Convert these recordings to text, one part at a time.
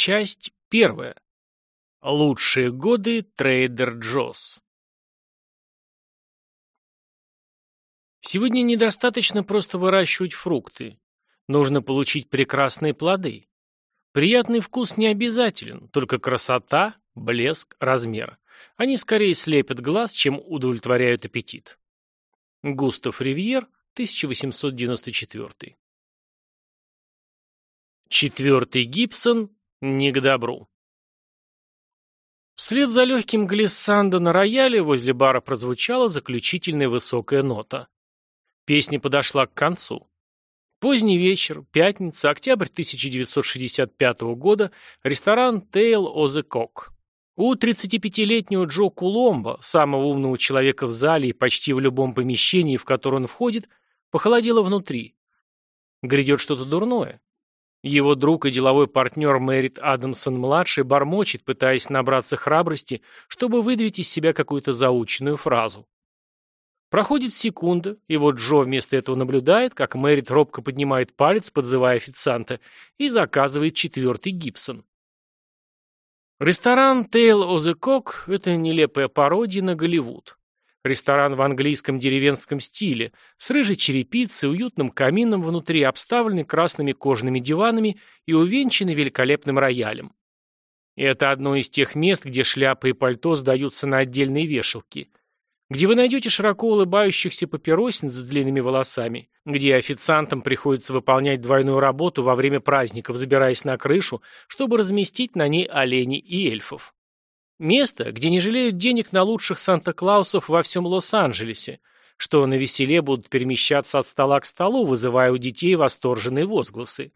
Часть первая. Лучшие годы трейдер Джосс. Сегодня недостаточно просто выращивать фрукты. Нужно получить прекрасные плоды. Приятный вкус не обязателен, только красота, блеск, размер. Они скорее слепят глаз, чем удовлетворяют аппетит. Густав Ривьер, 1894. Четвертый Гибсон не к добру. Вслед за легким глиссандо на рояле возле бара прозвучала заключительная высокая нота. Песня подошла к концу. Поздний вечер, пятница, октябрь 1965 года, ресторан «Тейл о the Cock». У 35-летнего Джо Куломба, самого умного человека в зале и почти в любом помещении, в которое он входит, похолодело внутри. Грядет что-то дурное. Его друг и деловой партнер Мэрит Адамсон-младший бормочет, пытаясь набраться храбрости, чтобы выдавить из себя какую-то заученную фразу. Проходит секунда, и вот Джо вместо этого наблюдает, как Мэрит робко поднимает палец, подзывая официанта, и заказывает четвертый Гибсон. Ресторан Tail of the Cock – это нелепая пародия на Голливуд. Ресторан в английском деревенском стиле, с рыжей черепицей, уютным камином внутри, обставленный красными кожаными диванами и увенчанный великолепным роялем. И это одно из тех мест, где шляпы и пальто сдаются на отдельные вешалки, где вы найдете широко улыбающихся папиросниц с длинными волосами, где официантам приходится выполнять двойную работу во время праздников, забираясь на крышу, чтобы разместить на ней оленей и эльфов. Место, где не жалеют денег на лучших Санта-Клаусов во всем Лос-Анджелесе, что на веселе будут перемещаться от стола к столу, вызывая у детей восторженные возгласы.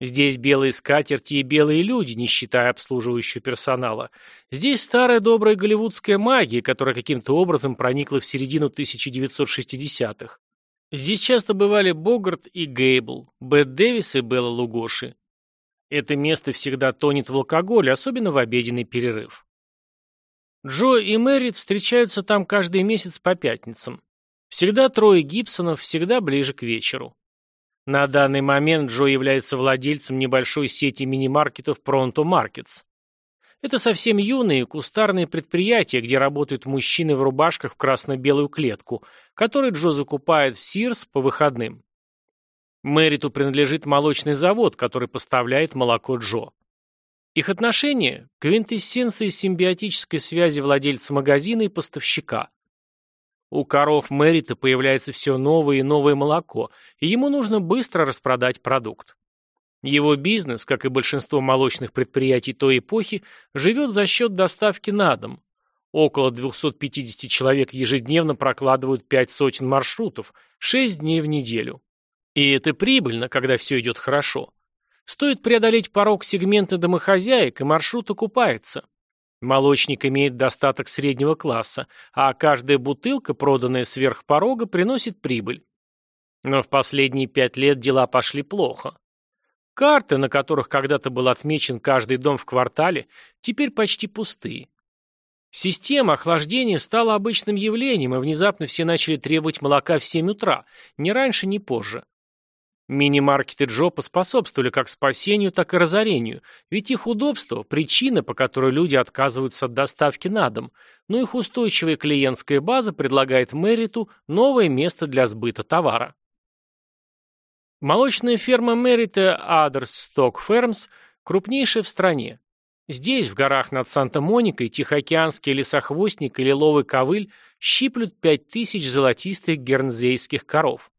Здесь белые скатерти и белые люди, не считая обслуживающего персонала. Здесь старая добрая голливудская магия, которая каким-то образом проникла в середину 1960-х. Здесь часто бывали Богарт и Гейбл, Бет Дэвис и Белла Лугоши. Это место всегда тонет в алкоголе, особенно в обеденный перерыв. Джо и Мэрит встречаются там каждый месяц по пятницам. Всегда трое Гибсонов, всегда ближе к вечеру. На данный момент Джо является владельцем небольшой сети мини-маркетов Pronto Markets. Это совсем юные кустарные предприятия, где работают мужчины в рубашках в красно-белую клетку, которые Джо закупает в Сирс по выходным. Мэриту принадлежит молочный завод, который поставляет молоко Джо. Их отношения – квинтэссенция симбиотической связи владельца магазина и поставщика. У коров Мэрита появляется все новое и новое молоко, и ему нужно быстро распродать продукт. Его бизнес, как и большинство молочных предприятий той эпохи, живет за счет доставки на дом. Около 250 человек ежедневно прокладывают пять сотен маршрутов, 6 дней в неделю. И это прибыльно, когда все идет хорошо. Стоит преодолеть порог сегмента домохозяек, и маршрут окупается. Молочник имеет достаток среднего класса, а каждая бутылка, проданная сверх порога, приносит прибыль. Но в последние пять лет дела пошли плохо. Карты, на которых когда-то был отмечен каждый дом в квартале, теперь почти пустые. Система охлаждения стала обычным явлением, и внезапно все начали требовать молока в 7 утра, ни раньше, ни позже. Мини-маркеты Джо поспособствовали как спасению, так и разорению, ведь их удобство – причина, по которой люди отказываются от доставки на дом, но их устойчивая клиентская база предлагает Мэриту новое место для сбыта товара. Молочная ферма Мэрита Stock Farms крупнейшая в стране. Здесь, в горах над Санта-Моникой, тихоокеанский лесохвостник и лиловый ковыль щиплют 5000 золотистых гернзейских коров.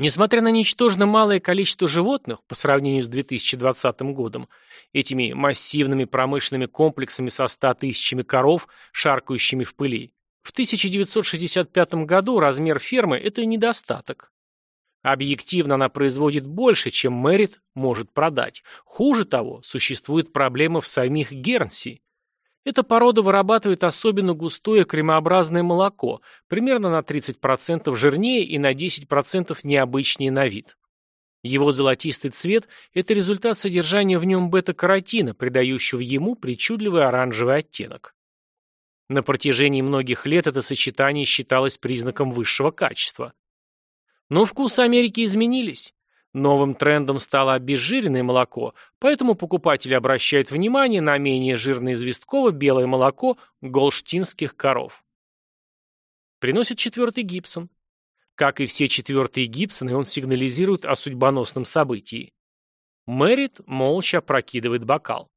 Несмотря на ничтожно малое количество животных по сравнению с 2020 годом, этими массивными промышленными комплексами со 100 тысячами коров, шаркающими в пыли, в 1965 году размер фермы – это недостаток. Объективно она производит больше, чем Мэрит может продать. Хуже того, существует проблема в самих Гернси. Эта порода вырабатывает особенно густое кремообразное молоко, примерно на 30% жирнее и на 10% необычнее на вид. Его золотистый цвет – это результат содержания в нем бета-каротина, придающего ему причудливый оранжевый оттенок. На протяжении многих лет это сочетание считалось признаком высшего качества. Но вкусы Америки изменились. Новым трендом стало обезжиренное молоко, поэтому покупатели обращают внимание на менее жирное известково белое молоко голштинских коров. Приносит четвертый Гибсон. Как и все четвертые Гибсоны, он сигнализирует о судьбоносном событии. Мэрит молча прокидывает бокал.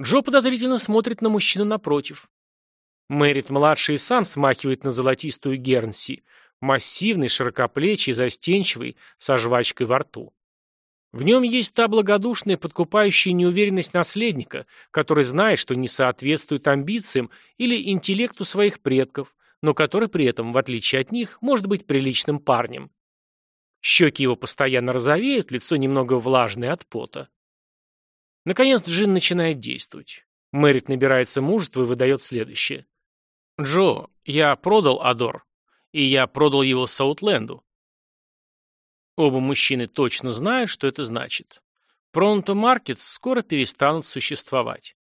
Джо подозрительно смотрит на мужчину напротив. Мэрит-младший сам смахивает на золотистую Гернси, массивный, широкоплечий, застенчивый, со жвачкой во рту. В нем есть та благодушная, подкупающая неуверенность наследника, который знает, что не соответствует амбициям или интеллекту своих предков, но который при этом, в отличие от них, может быть приличным парнем. Щеки его постоянно розовеют, лицо немного влажное от пота. Наконец Джин начинает действовать. Мэрит набирается мужества и выдает следующее. «Джо, я продал Адор и я продал его Саутленду. Оба мужчины точно знают, что это значит. Пронто Маркетс скоро перестанут существовать.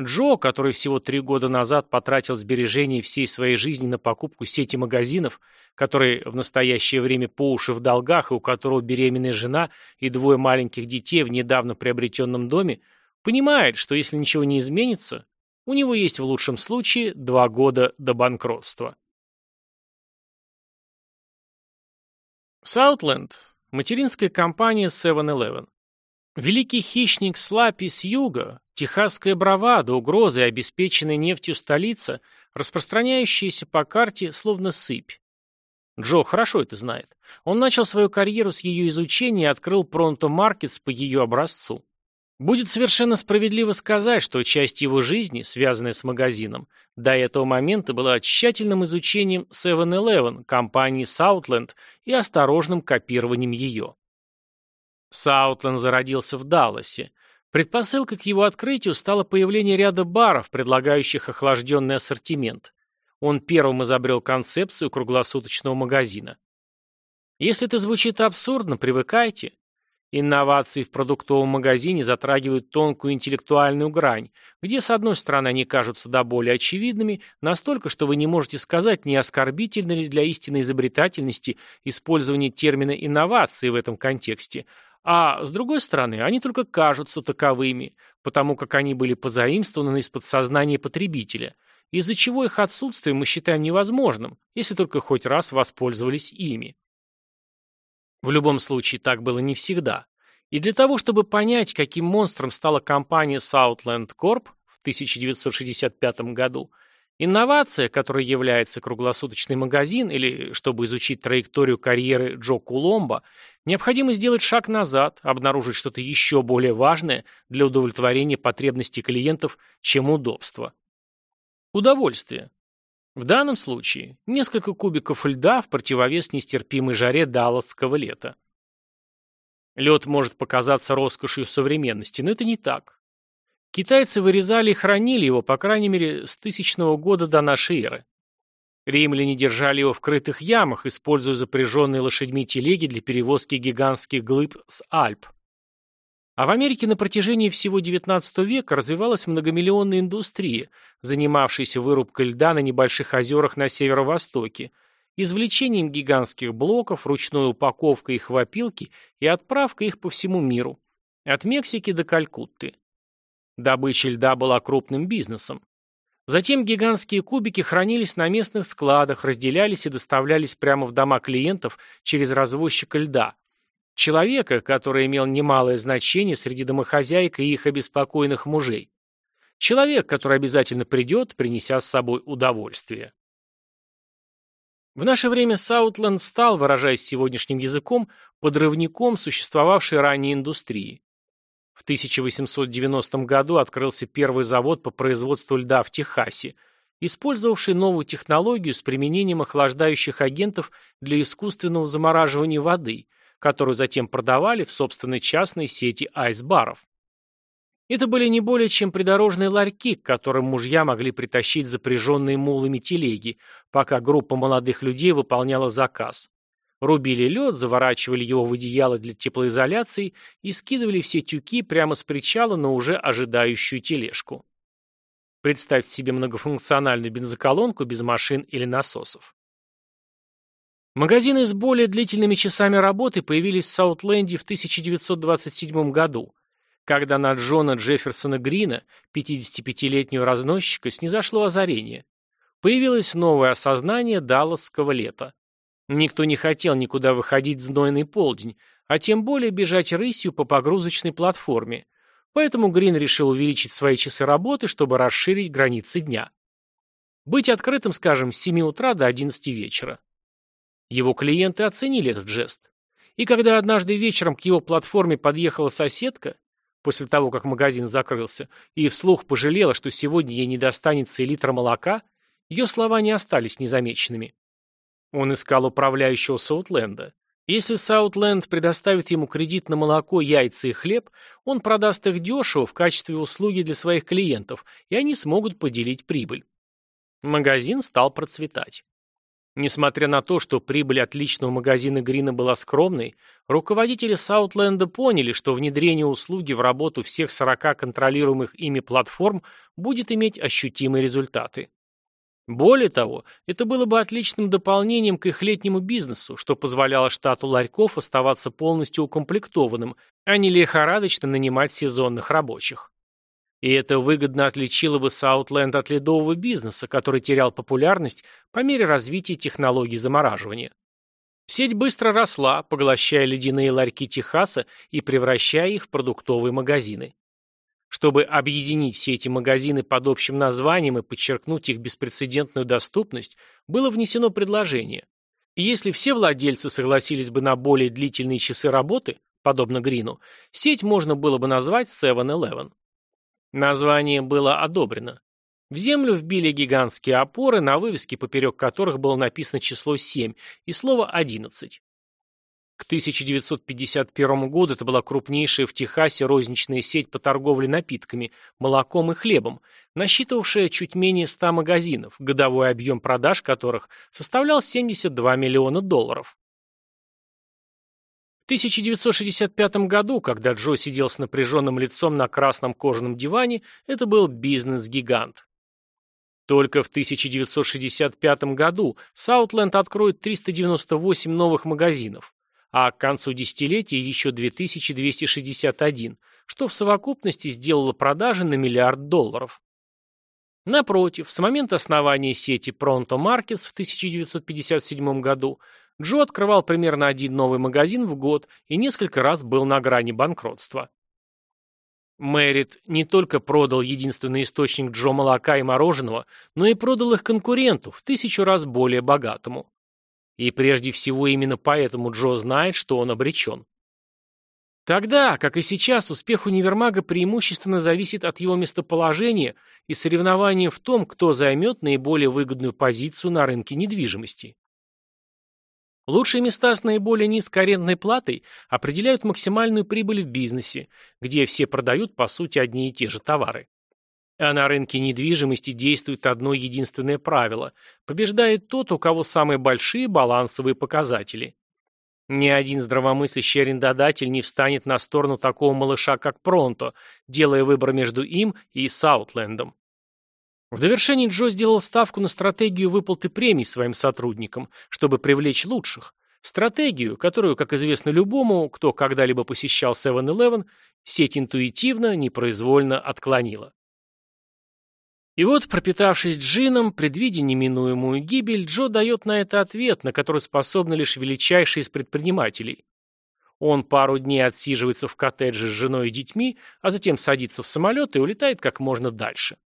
Джо, который всего три года назад потратил сбережения всей своей жизни на покупку сети магазинов, который в настоящее время по уши в долгах и у которого беременная жена и двое маленьких детей в недавно приобретенном доме, понимает, что если ничего не изменится, у него есть в лучшем случае два года до банкротства. Саутленд – материнская компания 7-Eleven. Великий хищник Слапи с юга, техасская бравада, угрозы и обеспеченная нефтью столица, распространяющаяся по карте словно сыпь. Джо хорошо это знает. Он начал свою карьеру с ее изучения и открыл Пронто Маркетс по ее образцу. Будет совершенно справедливо сказать, что часть его жизни, связанная с магазином, до этого момента была тщательным изучением 7-Eleven, компании Southland и осторожным копированием ее. Саутленд зародился в Далласе. Предпосылкой к его открытию стало появление ряда баров, предлагающих охлажденный ассортимент. Он первым изобрел концепцию круглосуточного магазина. Если это звучит абсурдно, привыкайте. Инновации в продуктовом магазине затрагивают тонкую интеллектуальную грань, где, с одной стороны, они кажутся до боли очевидными, настолько, что вы не можете сказать, не оскорбительно ли для истинной изобретательности использование термина «инновации» в этом контексте, а, с другой стороны, они только кажутся таковыми, потому как они были позаимствованы из подсознания потребителя, из-за чего их отсутствие мы считаем невозможным, если только хоть раз воспользовались ими. В любом случае, так было не всегда. И для того, чтобы понять, каким монстром стала компания Southland Corp в 1965 году, инновация, которая является круглосуточный магазин, или чтобы изучить траекторию карьеры Джо Куломба, необходимо сделать шаг назад, обнаружить что-то еще более важное для удовлетворения потребностей клиентов, чем удобство. Удовольствие. В данном случае несколько кубиков льда в противовес нестерпимой жаре далласского лета. Лед может показаться роскошью современности, но это не так. Китайцы вырезали и хранили его, по крайней мере, с тысячного года до нашей эры. Римляне держали его в крытых ямах, используя запряженные лошадьми телеги для перевозки гигантских глыб с Альп. А в Америке на протяжении всего XIX века развивалась многомиллионная индустрия, занимавшаяся вырубкой льда на небольших озерах на северо-востоке, извлечением гигантских блоков, ручной упаковкой их в опилки и отправкой их по всему миру, от Мексики до Калькутты. Добыча льда была крупным бизнесом. Затем гигантские кубики хранились на местных складах, разделялись и доставлялись прямо в дома клиентов через развозчика льда, Человека, который имел немалое значение среди домохозяек и их обеспокоенных мужей. Человек, который обязательно придет, принеся с собой удовольствие. В наше время Саутленд стал, выражаясь сегодняшним языком, подрывником существовавшей ранее индустрии. В 1890 году открылся первый завод по производству льда в Техасе, использовавший новую технологию с применением охлаждающих агентов для искусственного замораживания воды – которую затем продавали в собственной частной сети айс-баров. Это были не более чем придорожные ларьки, к которым мужья могли притащить запряженные мулами телеги, пока группа молодых людей выполняла заказ. Рубили лед, заворачивали его в одеяло для теплоизоляции и скидывали все тюки прямо с причала на уже ожидающую тележку. Представьте себе многофункциональную бензоколонку без машин или насосов. Магазины с более длительными часами работы появились в Саутленде в 1927 году, когда на Джона Джефферсона Грина, 55-летнего разносчика, снизошло озарение. Появилось новое осознание далласского лета. Никто не хотел никуда выходить в знойный полдень, а тем более бежать рысью по погрузочной платформе. Поэтому Грин решил увеличить свои часы работы, чтобы расширить границы дня. Быть открытым, скажем, с 7 утра до 11 вечера. Его клиенты оценили этот жест. И когда однажды вечером к его платформе подъехала соседка, после того, как магазин закрылся, и вслух пожалела, что сегодня ей не достанется и литра молока, ее слова не остались незамеченными. Он искал управляющего Саутленда. Если Саутленд предоставит ему кредит на молоко, яйца и хлеб, он продаст их дешево в качестве услуги для своих клиентов, и они смогут поделить прибыль. Магазин стал процветать. Несмотря на то, что прибыль от личного магазина Грина была скромной, руководители Саутленда поняли, что внедрение услуги в работу всех 40 контролируемых ими платформ будет иметь ощутимые результаты. Более того, это было бы отличным дополнением к их летнему бизнесу, что позволяло штату ларьков оставаться полностью укомплектованным, а не лихорадочно нанимать сезонных рабочих. И это выгодно отличило бы Саутленд от ледового бизнеса, который терял популярность по мере развития технологий замораживания. Сеть быстро росла, поглощая ледяные ларьки Техаса и превращая их в продуктовые магазины. Чтобы объединить все эти магазины под общим названием и подчеркнуть их беспрецедентную доступность, было внесено предложение. И если все владельцы согласились бы на более длительные часы работы, подобно Грину, сеть можно было бы назвать 7-Eleven. Название было одобрено. В землю вбили гигантские опоры, на вывеске поперек которых было написано число 7 и слово 11. К 1951 году это была крупнейшая в Техасе розничная сеть по торговле напитками, молоком и хлебом, насчитывавшая чуть менее 100 магазинов, годовой объем продаж которых составлял 72 миллиона долларов. В 1965 году, когда Джо сидел с напряженным лицом на красном кожаном диване, это был бизнес-гигант. Только в 1965 году Саутленд откроет 398 новых магазинов, а к концу десятилетия еще 2261, что в совокупности сделало продажи на миллиард долларов. Напротив, с момента основания сети Pronto Markets в 1957 году Джо открывал примерно один новый магазин в год и несколько раз был на грани банкротства. Мэрит не только продал единственный источник Джо молока и мороженого, но и продал их конкуренту, в тысячу раз более богатому. И прежде всего именно поэтому Джо знает, что он обречен. Тогда, как и сейчас, успех универмага преимущественно зависит от его местоположения и соревнования в том, кто займет наиболее выгодную позицию на рынке недвижимости. Лучшие места с наиболее низкой арендной платой определяют максимальную прибыль в бизнесе, где все продают по сути одни и те же товары. А на рынке недвижимости действует одно единственное правило – побеждает тот, у кого самые большие балансовые показатели. Ни один здравомыслящий арендодатель не встанет на сторону такого малыша, как Пронто, делая выбор между им и Саутлендом. В довершении Джо сделал ставку на стратегию выплаты премий своим сотрудникам, чтобы привлечь лучших. Стратегию, которую, как известно любому, кто когда-либо посещал 7-Eleven, сеть интуитивно, непроизвольно отклонила. И вот, пропитавшись джином, предвидя неминуемую гибель, Джо дает на это ответ, на который способны лишь величайшие из предпринимателей. Он пару дней отсиживается в коттедже с женой и детьми, а затем садится в самолет и улетает как можно дальше.